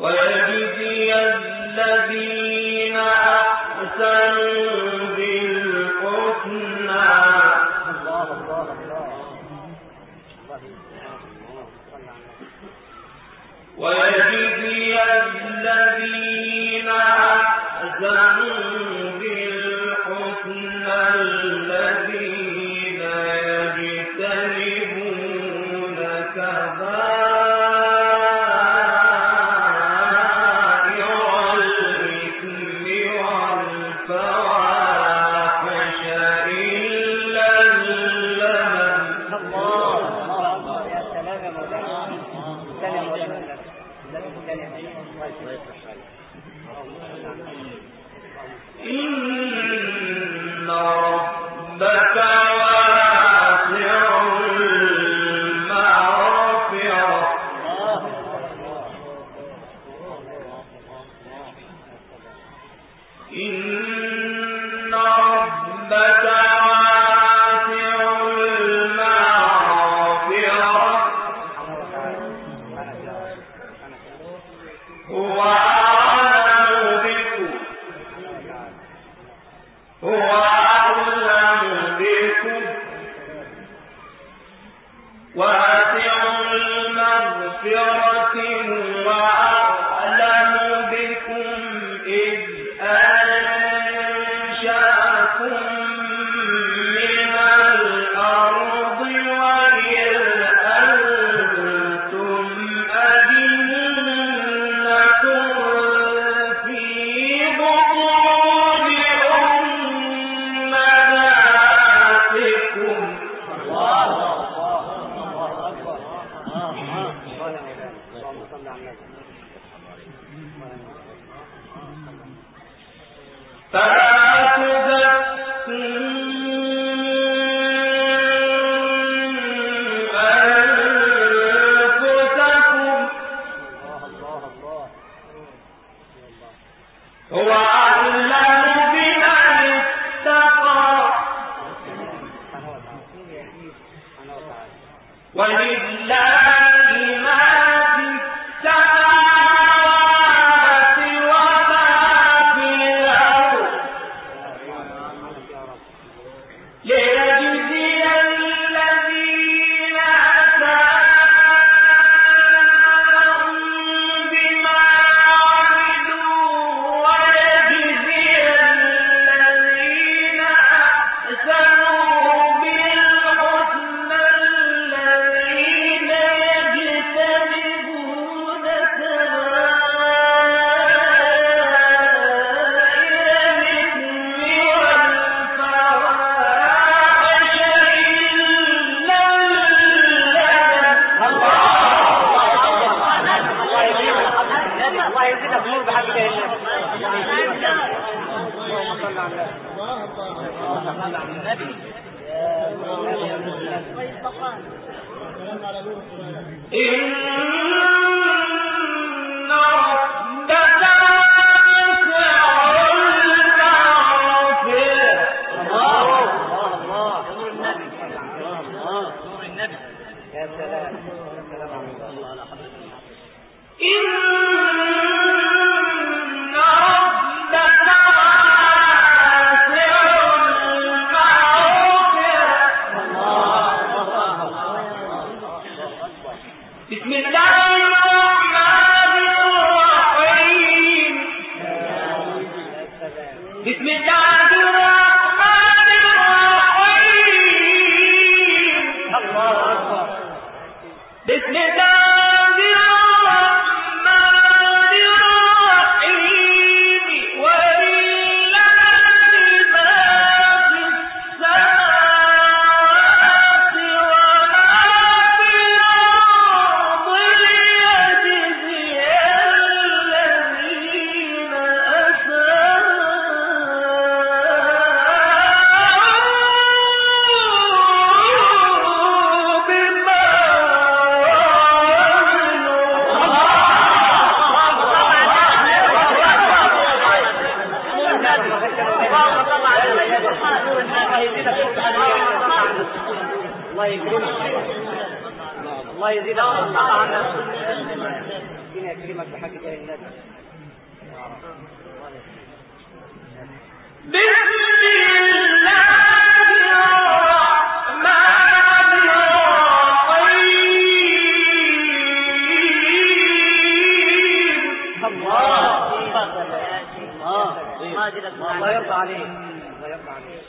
ويجزي الذين بسم اللہ لا يقطع عليه.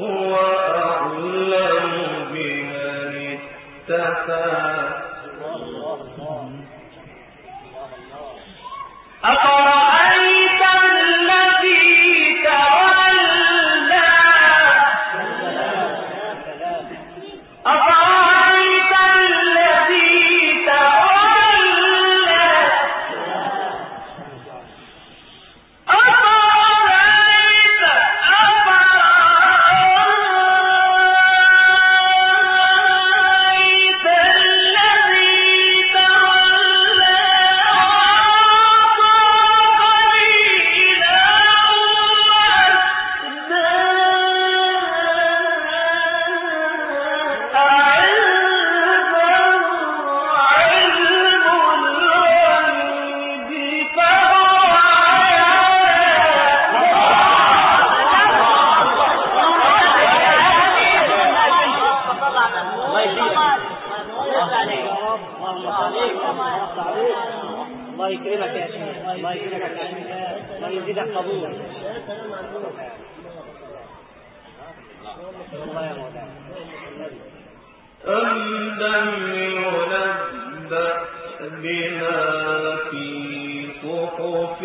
هو أعلم بمن اتقى صحف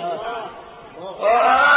اللہ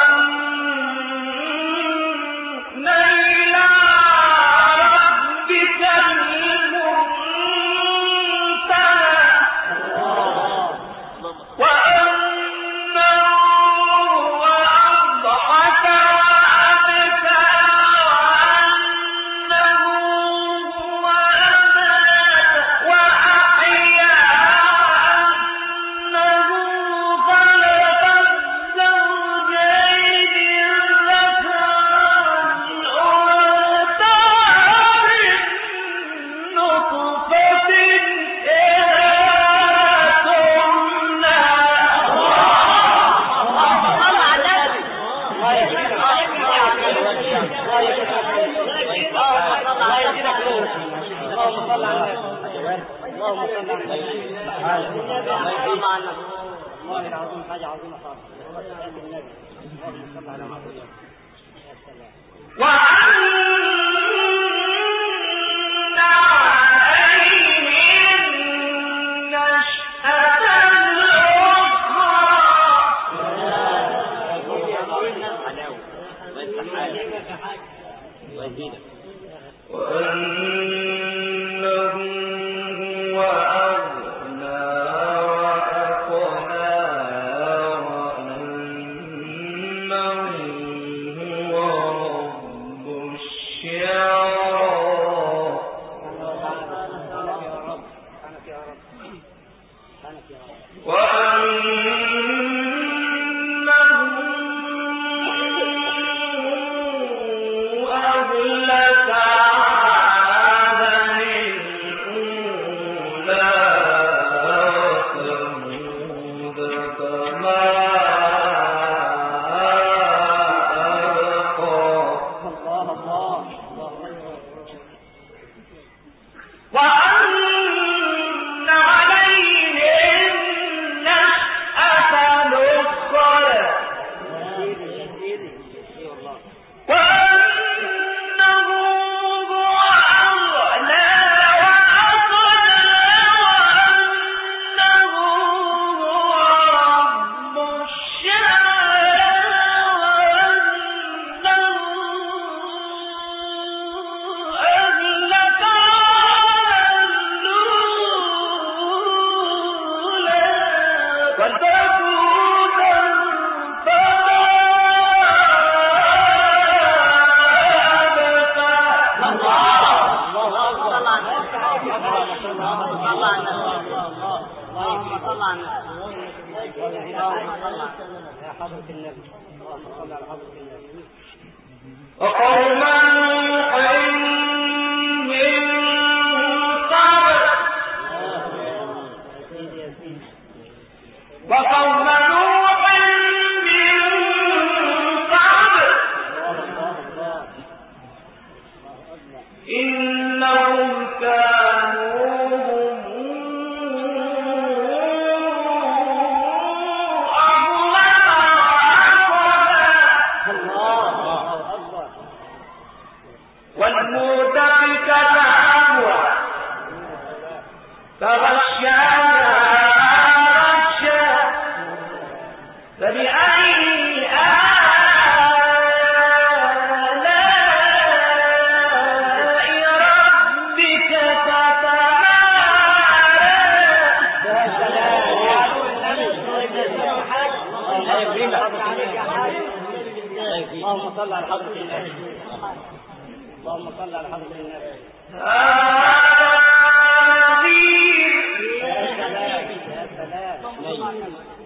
اللهم صل على حضرة النبي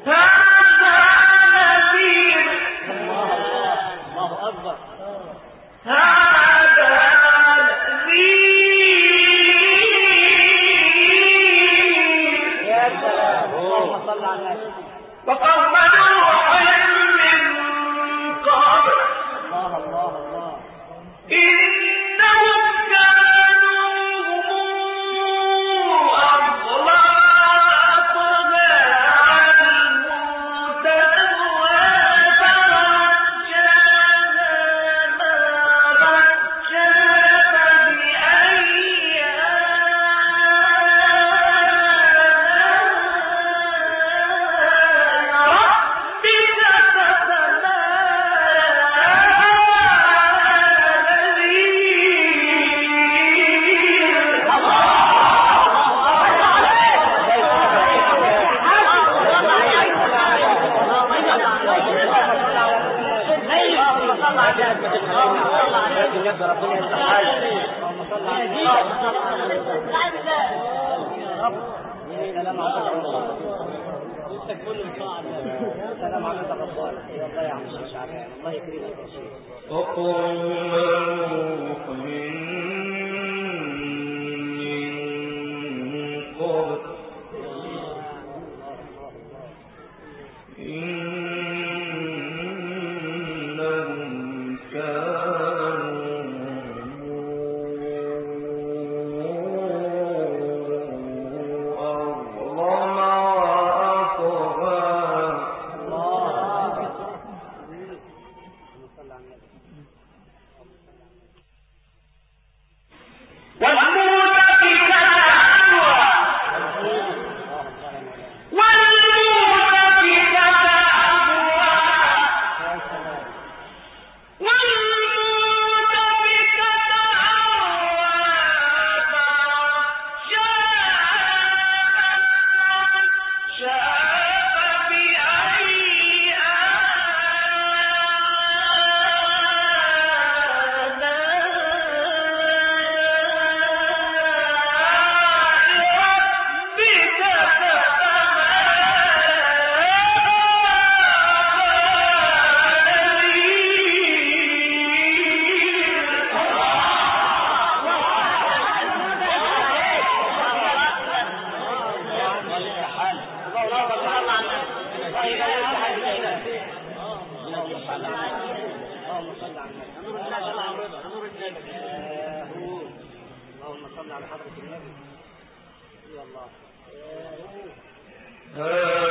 هذا نذير. الله اللهم صل على حضرة النبي يا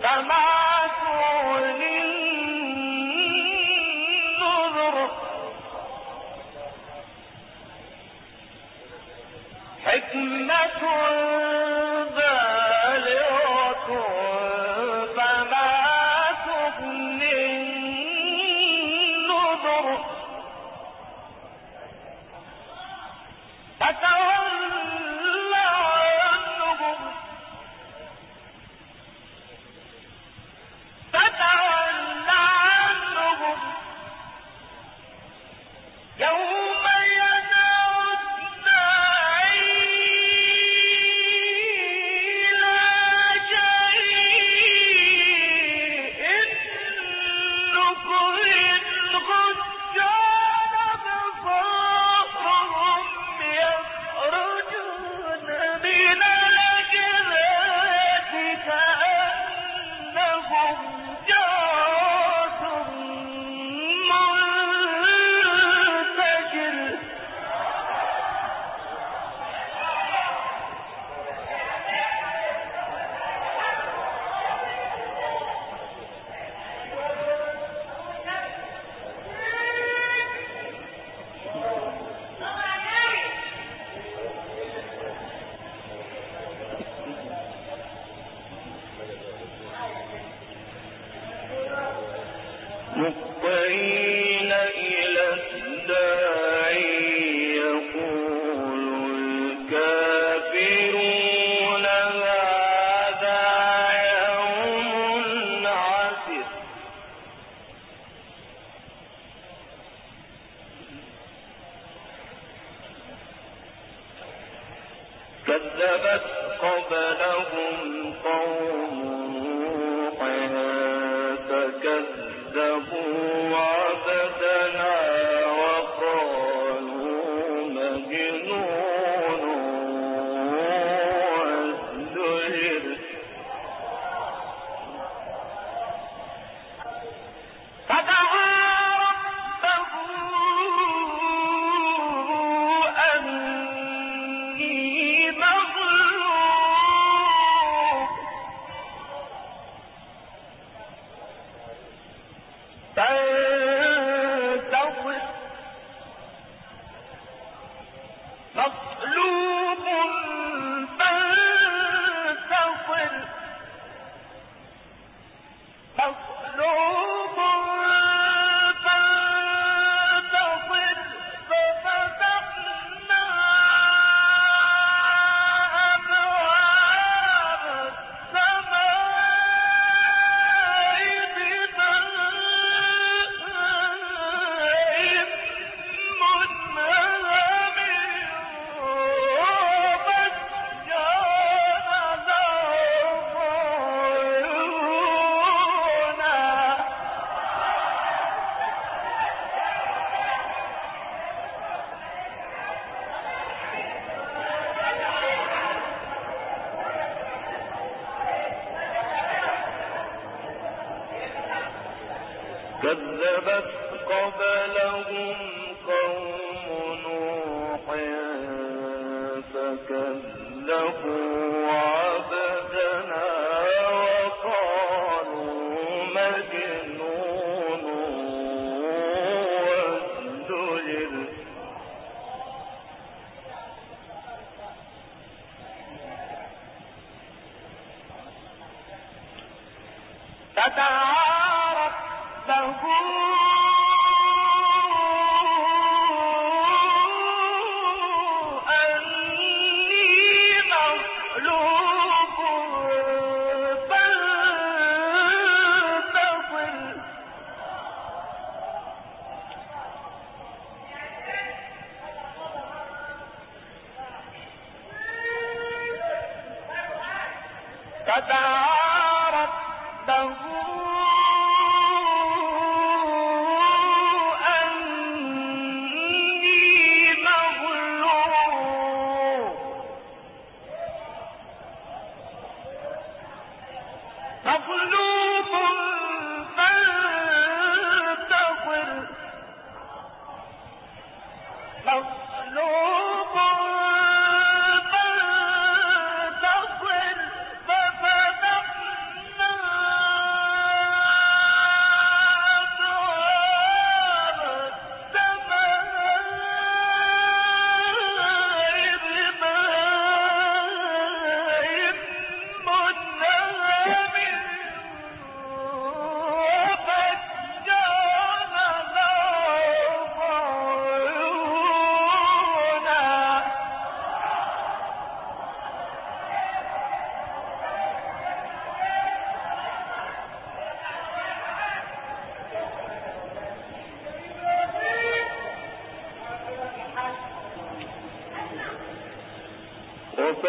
Dharma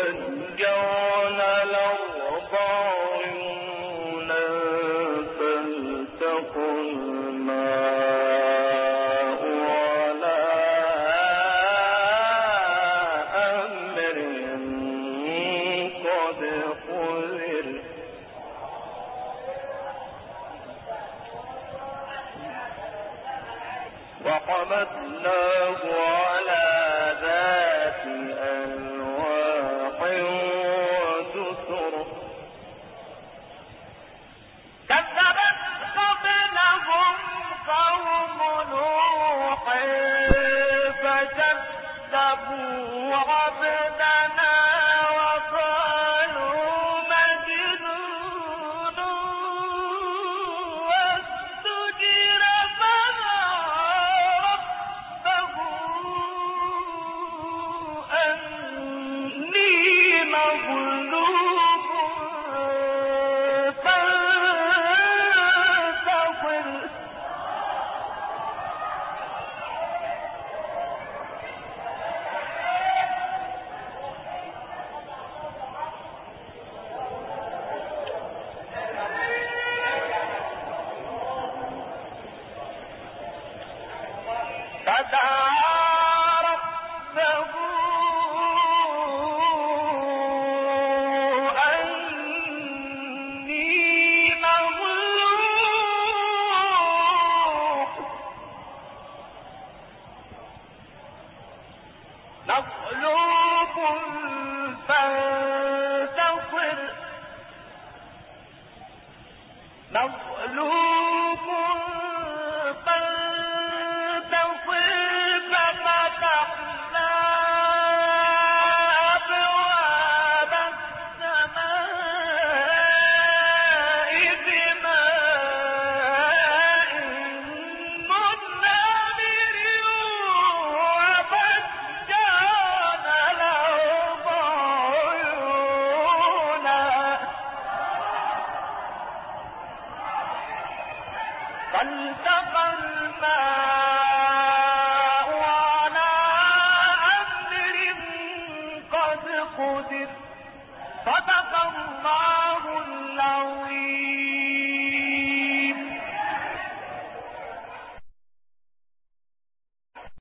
وفجرنا